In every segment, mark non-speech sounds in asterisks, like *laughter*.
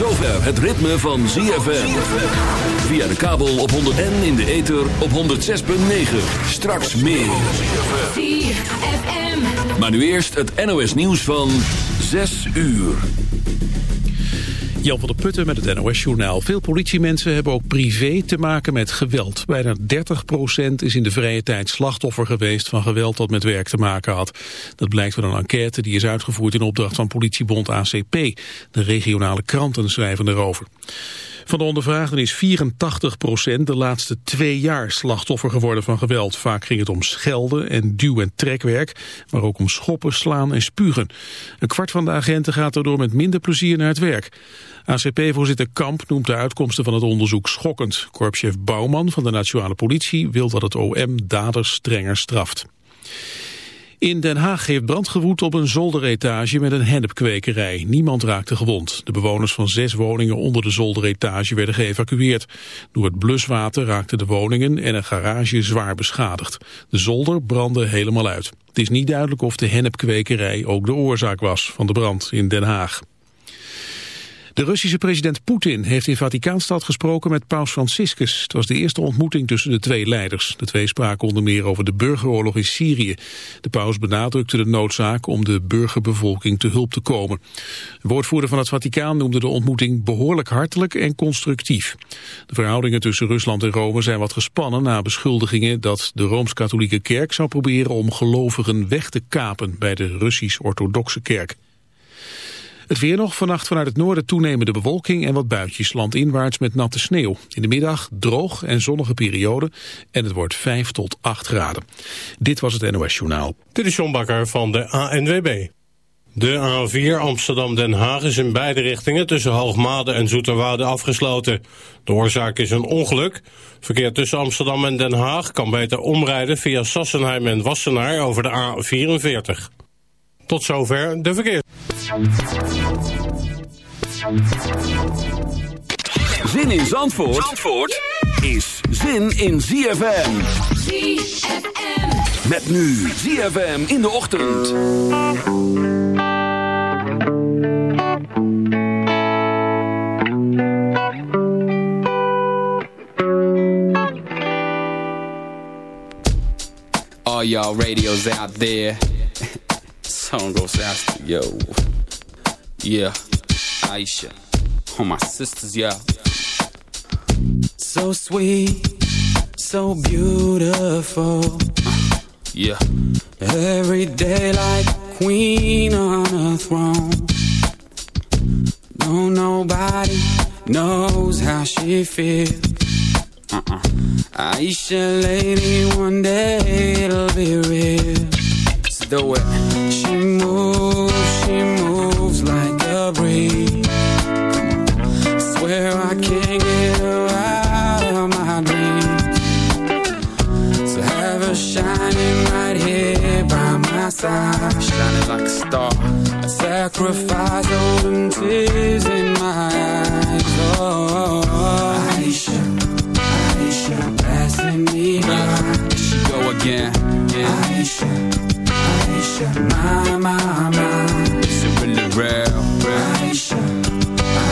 zover het ritme van ZFM. Via de kabel op 100 en in de ether op 106.9. Straks meer. Maar nu eerst het NOS nieuws van 6 uur. Jan van der Putten met het NOS-journaal. Veel politiemensen hebben ook privé te maken met geweld. Bijna 30% is in de vrije tijd slachtoffer geweest van geweld dat met werk te maken had. Dat blijkt uit een enquête die is uitgevoerd in opdracht van politiebond ACP. De regionale kranten schrijven erover. Van de ondervraagden is 84% de laatste twee jaar slachtoffer geworden van geweld. Vaak ging het om schelden en duw- en trekwerk, maar ook om schoppen, slaan en spugen. Een kwart van de agenten gaat erdoor met minder plezier naar het werk. ACP-voorzitter Kamp noemt de uitkomsten van het onderzoek schokkend. Korpschef Bouwman van de Nationale Politie wil dat het OM daders strenger straft. In Den Haag heeft brand gewoed op een zolderetage met een hennepkwekerij. Niemand raakte gewond. De bewoners van zes woningen onder de zolderetage werden geëvacueerd. Door het bluswater raakten de woningen en een garage zwaar beschadigd. De zolder brandde helemaal uit. Het is niet duidelijk of de hennepkwekerij ook de oorzaak was van de brand in Den Haag. De Russische president Poetin heeft in Vaticaanstad gesproken met paus Franciscus. Het was de eerste ontmoeting tussen de twee leiders. De twee spraken onder meer over de burgeroorlog in Syrië. De paus benadrukte de noodzaak om de burgerbevolking te hulp te komen. De woordvoerder van het Vaticaan noemde de ontmoeting behoorlijk hartelijk en constructief. De verhoudingen tussen Rusland en Rome zijn wat gespannen na beschuldigingen dat de Rooms-Katholieke Kerk zou proberen om gelovigen weg te kapen bij de Russisch-Orthodoxe Kerk. Het weer nog, vannacht vanuit het noorden toenemende bewolking en wat buitjes landinwaarts met natte sneeuw. In de middag droog en zonnige periode en het wordt 5 tot 8 graden. Dit was het NOS Journaal. Dit is John Bakker van de ANWB. De A4 Amsterdam-Den Haag is in beide richtingen tussen Hoogmade en Zoeterwoude afgesloten. De oorzaak is een ongeluk. Verkeer tussen Amsterdam en Den Haag kan beter omrijden via Sassenheim en Wassenaar over de A44. Tot zover de verkeer. Zin in Zandvoort, Zandvoort is zin in ZFM. ZFM. Met nu ZFM in de ochtend. All y'all radios out there. *laughs* song goes out yo. Yeah, Aisha. All my sisters, yeah. So sweet, so beautiful. Uh, yeah. Every day like queen on a throne. Don't nobody knows how she feels. Uh-uh. Aisha, lady, one day it'll be real. Let's do it. She moves, she moves like breeze. Swear I can't get her out of my dreams. So have her shining right here by my side, shining like a star. I sacrifice all them tears in my eyes. Oh, Aisha, Aisha, passing me by. Here she go again. Yeah. Aisha. Aisha, my, my, my. Real? Aisha,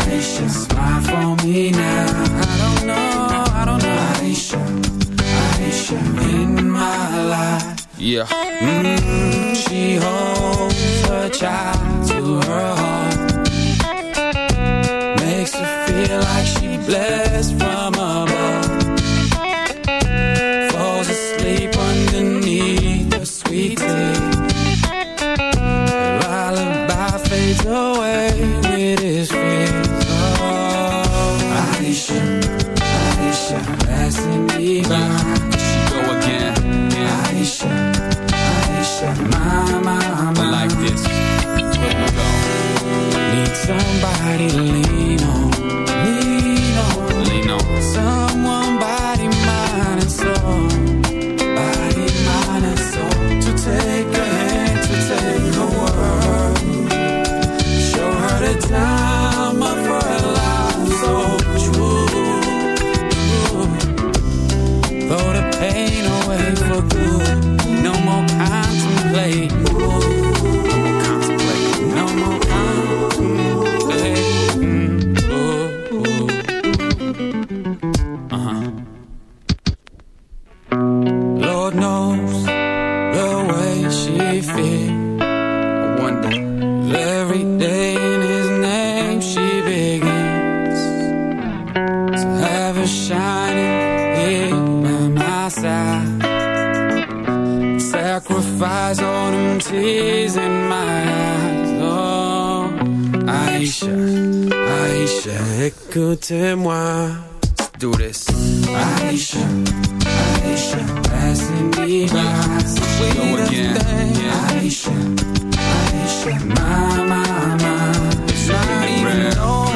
Aisha, smile for me now. I don't know, I don't know. Aisha, Aisha, in my life. Yeah. Mm, she holds her child It's the Aisha, Aisha, my, my, my. It's not even.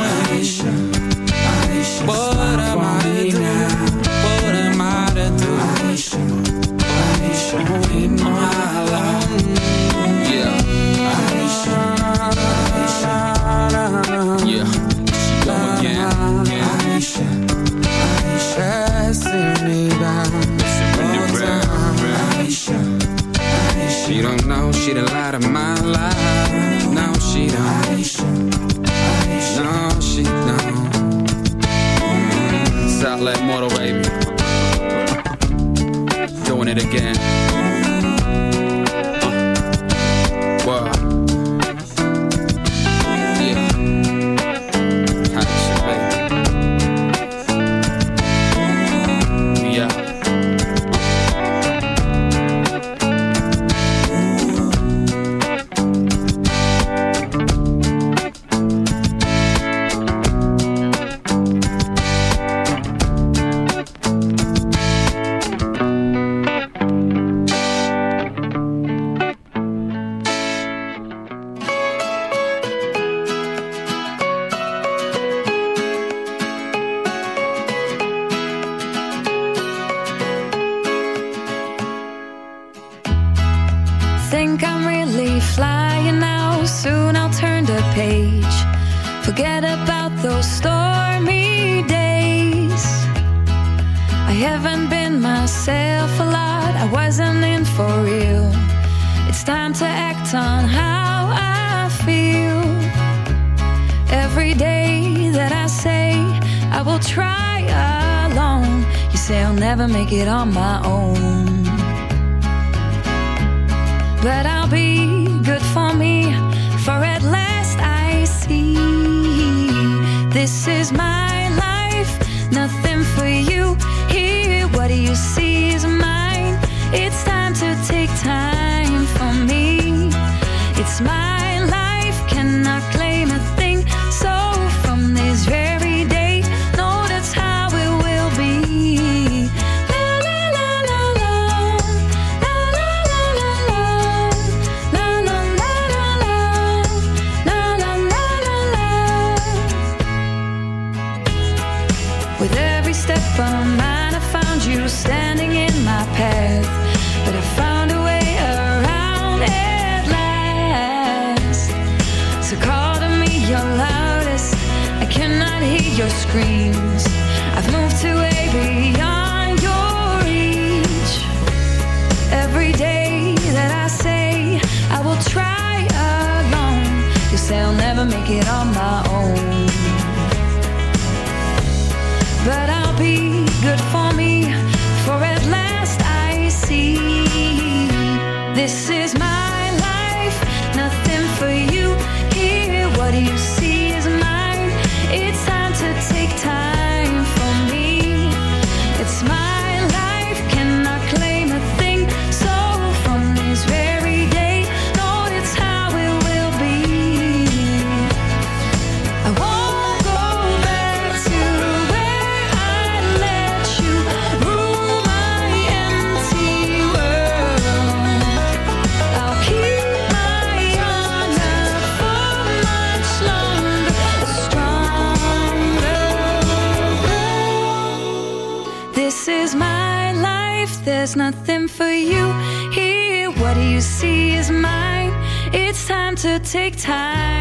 she the light of my life. No, she don't. Aisha, Aisha. No, she don't. South Lake Motor, baby. Doing it again. try alone. You say I'll never make it on my own. But I'll be good for me, for at last I see this is my life, nothing for you here. What do you see is mine? It's time to take time for me. It's my take time.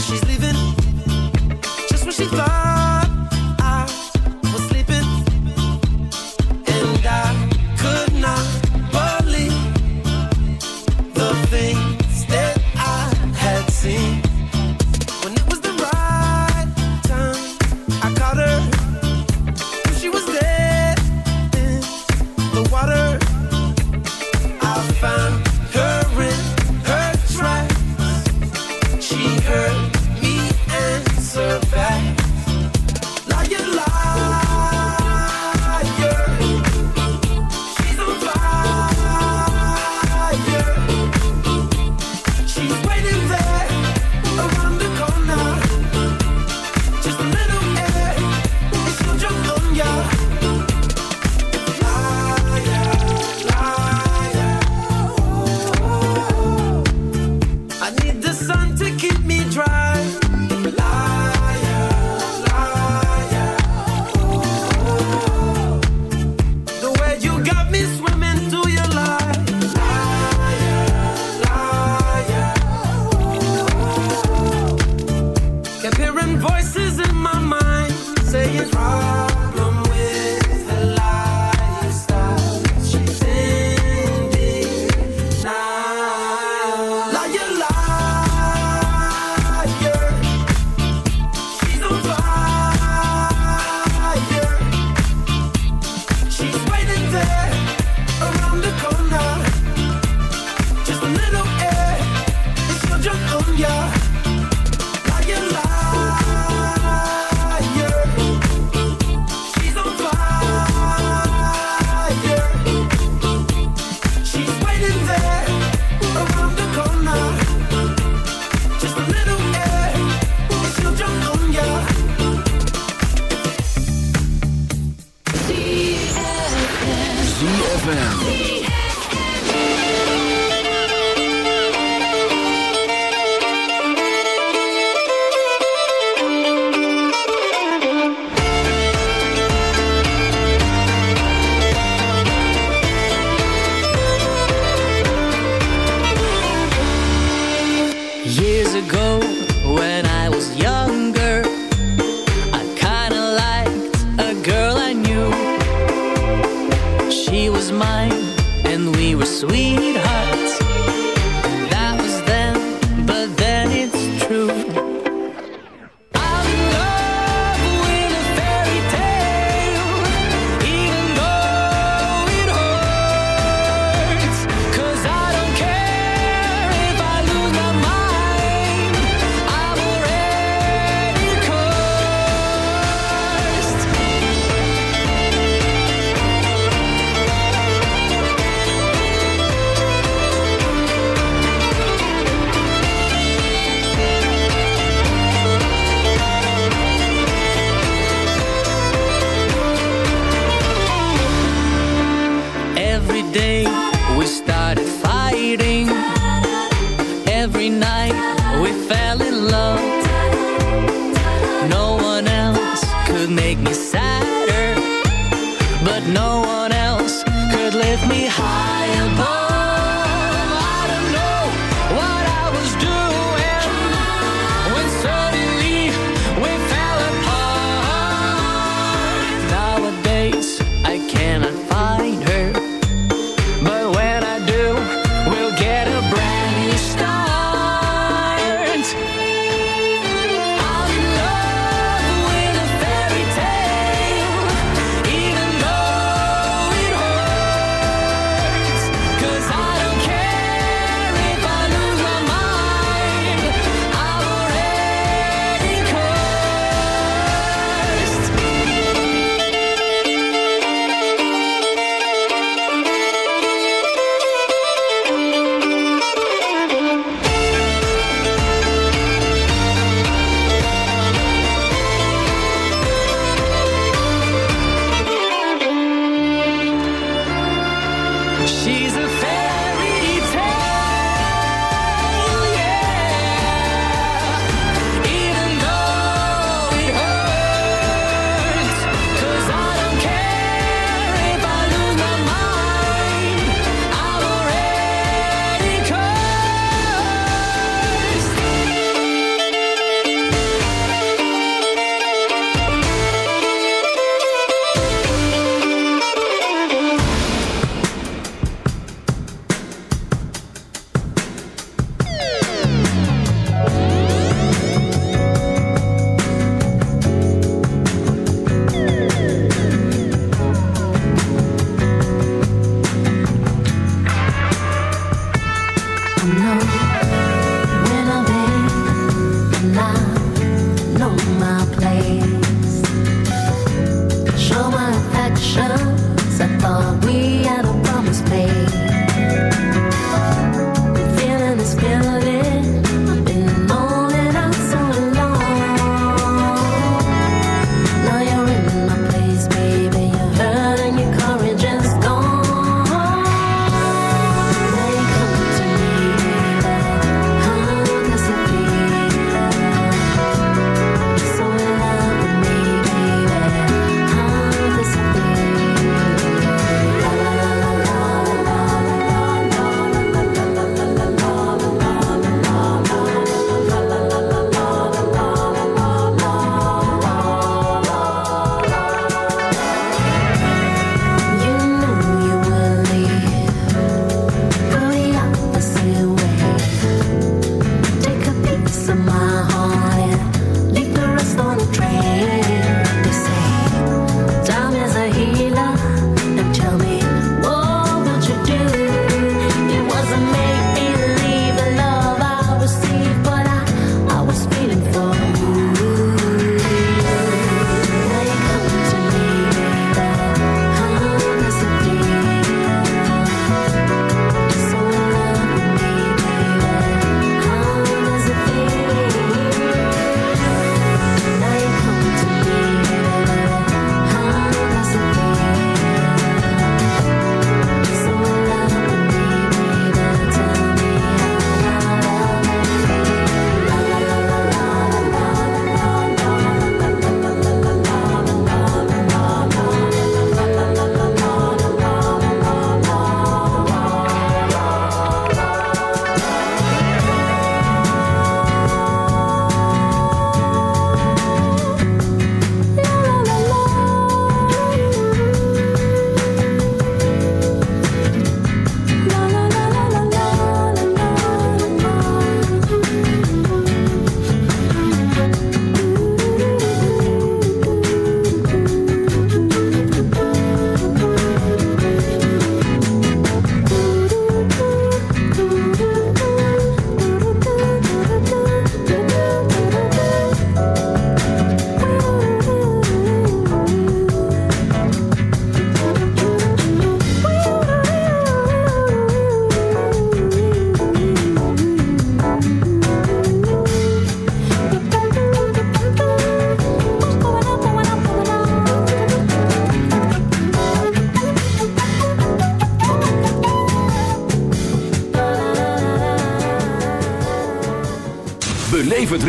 She's leaving.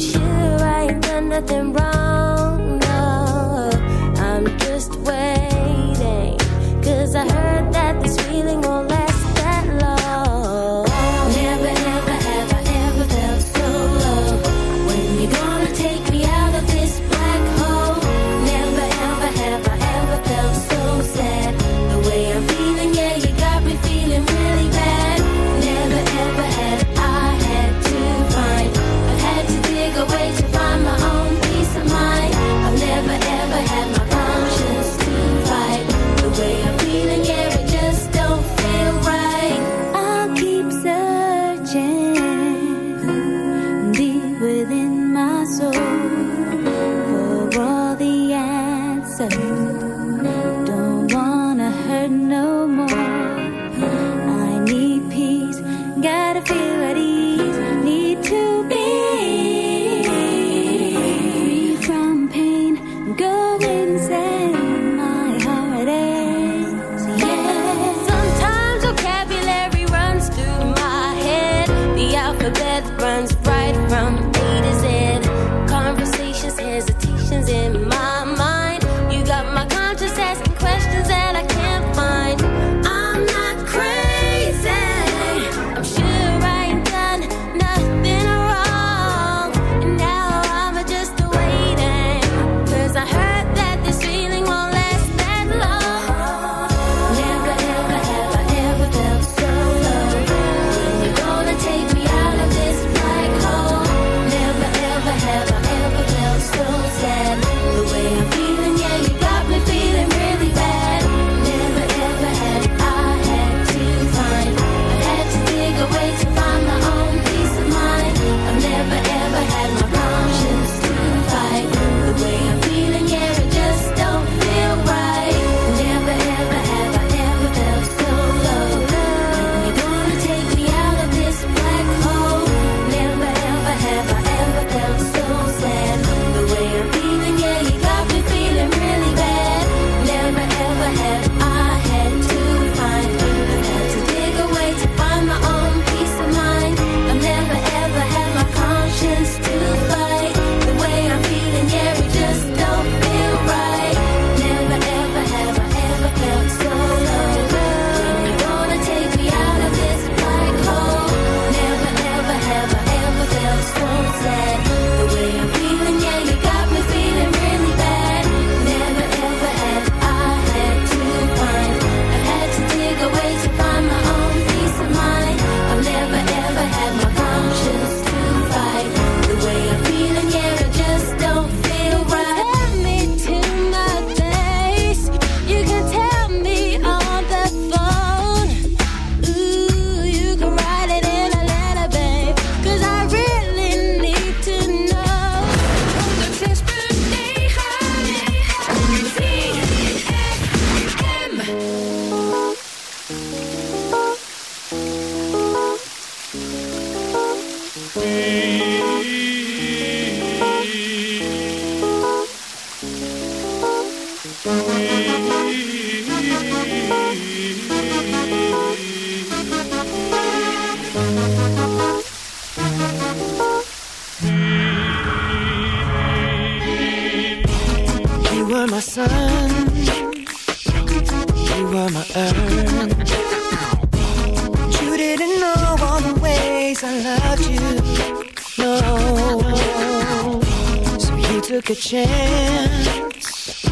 Sure I ain't done nothing wrong. Sun. You were my earth. You didn't know all the ways I loved you. No. So you took a chance.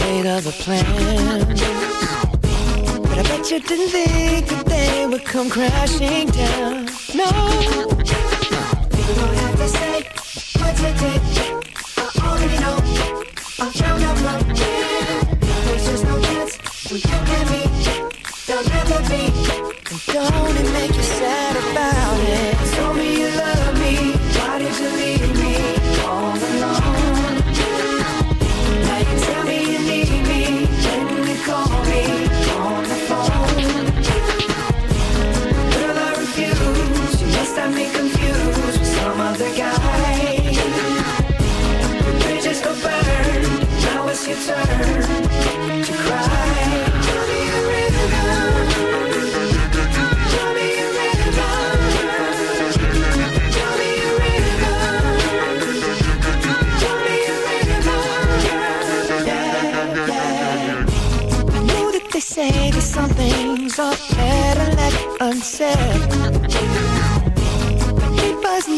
Made other plans. But I bet you didn't think that they would come crashing down. No. You don't have to say what you did. I already know. Don't it make you sad about say that some things are better left unsaid.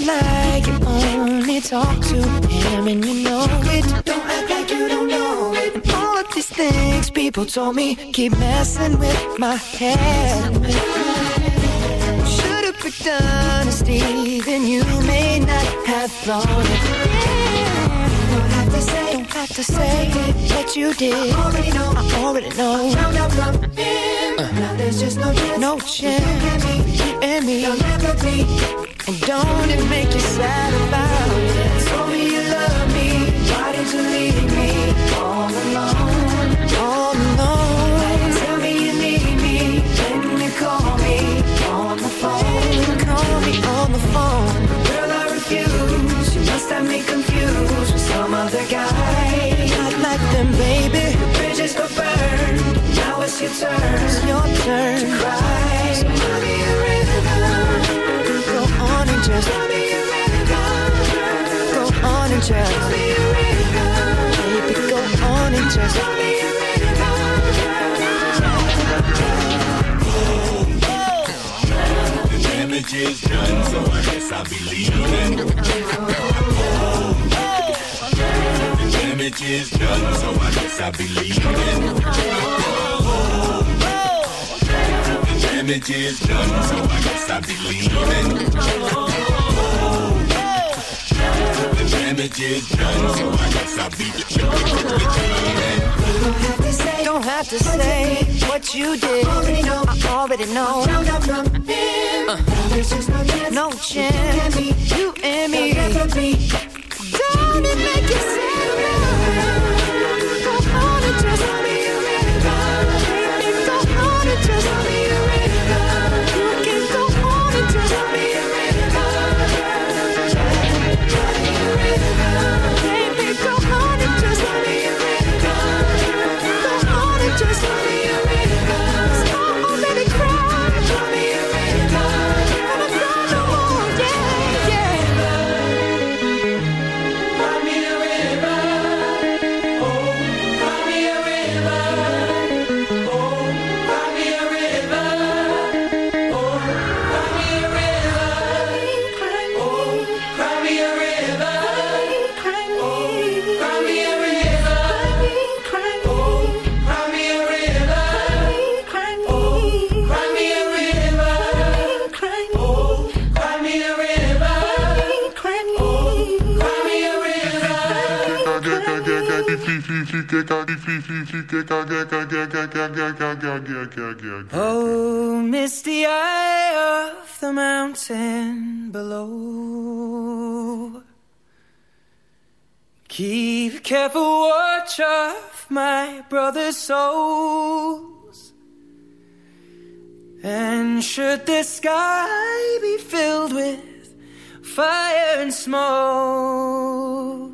Like you only talk to him and you know it. Don't act things people told me keep messing with my head. Should've picked honesty, then you may not have thought it. Don't have to say, don't have to say what you did. I already know, I already know. Found out from him. Now there's just no chance. No chance. You and me. There'll never be. And don't it make you sad about it? Told me you love me. Why did you leave me all alone? It's your turn. It's your turn to cry. So tell me a river. Go on and just tell me a river. Go on and just tell me a river. Baby, go on and just tell me a The damage is done, so I guess I'll be leaving. The damage is done, so I guess I'll be leaving. The damage is done, so I guess I'll be leaving. The damage is done, so I guess I'll be leaving. Don't have to say what you did. I already know. Uh, no chance. You and me. Don't it make you? Oh, misty eye of the mountain below. Keep careful watch of my brother's souls. And should the sky be filled with fire and smoke,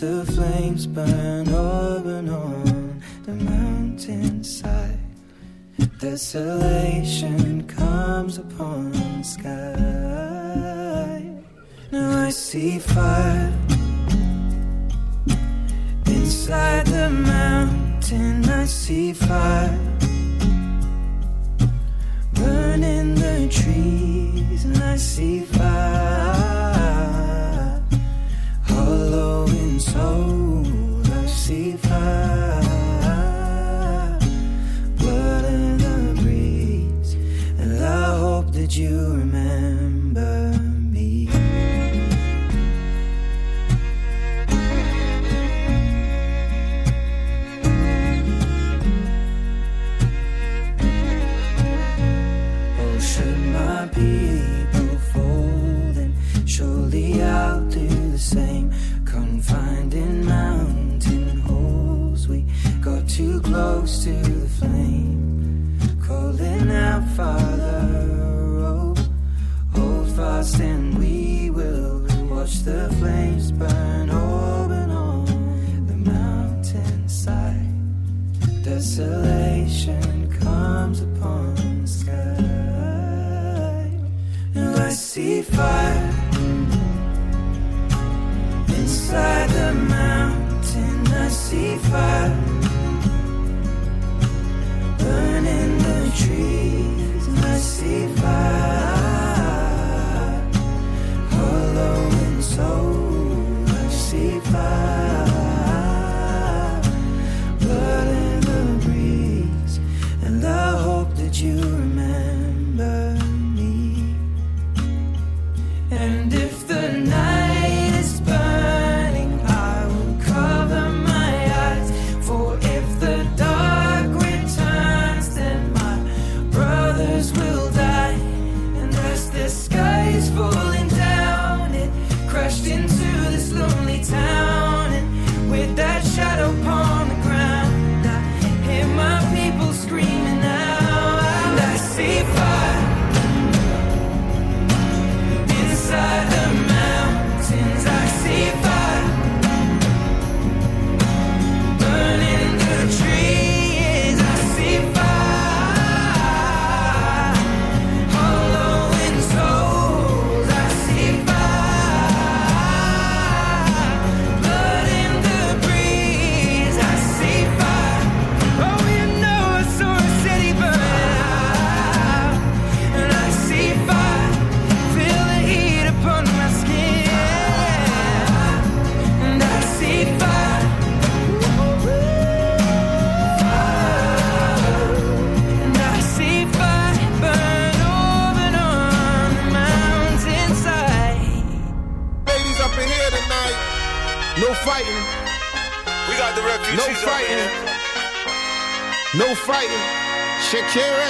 the flames burn over and on the mountainside. Desolation comes upon the sky. Now I see fire inside the mountain. I see fire burning the trees, and I see fire I see fire blood in the breeze, and I hope that you remember to the flame. Calling out, Father, oh, hold fast and we will watch the flames burn open on the mountainside. Desolation comes upon the sky. And I see fire inside the mountain. I see fire see fire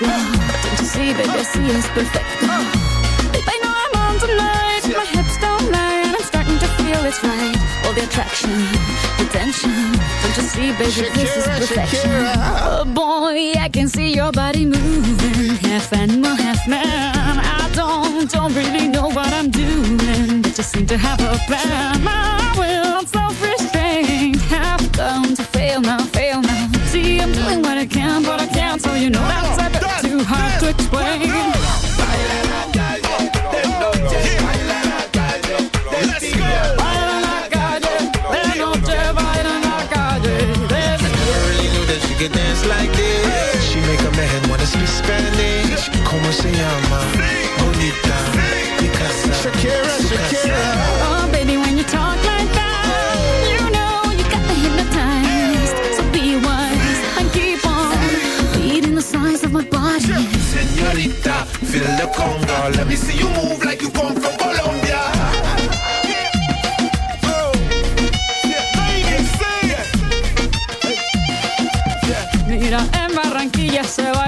Don't you see, baby, see it's perfect. Babe, I know I'm on tonight, my hips don't lie, and I'm starting to feel it's right. All the attraction, the tension. Don't you see, baby, this is perfection. Oh boy, I can see your body moving, half animal, half man. I don't, don't really know what I'm doing, but just seem to have a plan. My will, really knew she could dance like this. She make a man wanna speak Spanish. Como se llama? Bonita. Picasa. Shakira, Shakira. Oh, baby, when you talk like that, you know you got me hypnotized. So be wise and keep on reading the signs of my body. Señorita, feel the conga. Let me see you move like you come from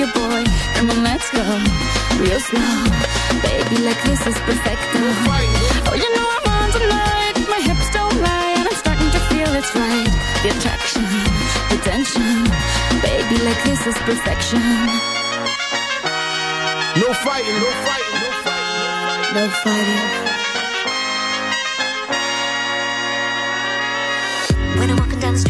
to feel you, boy. Come on, let's go real slow, baby. Like this is perfect. Oh, you know I'm on tonight, my hips don't lie, and I'm starting to feel it's right. The attraction, the tension, baby. Like this is perfection. No fighting, no fighting, no fighting. No fighting. When I'm walking down the street,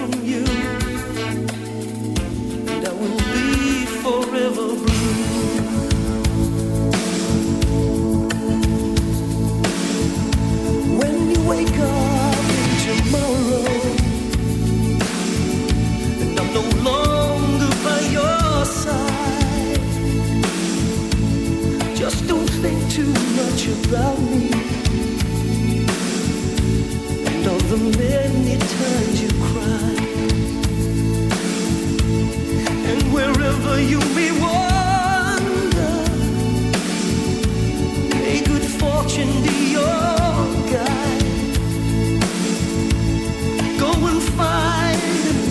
and all the many times you cried and wherever you may wander may good fortune be yours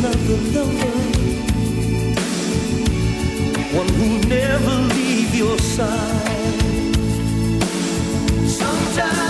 Lover, one who'll never leave your side time.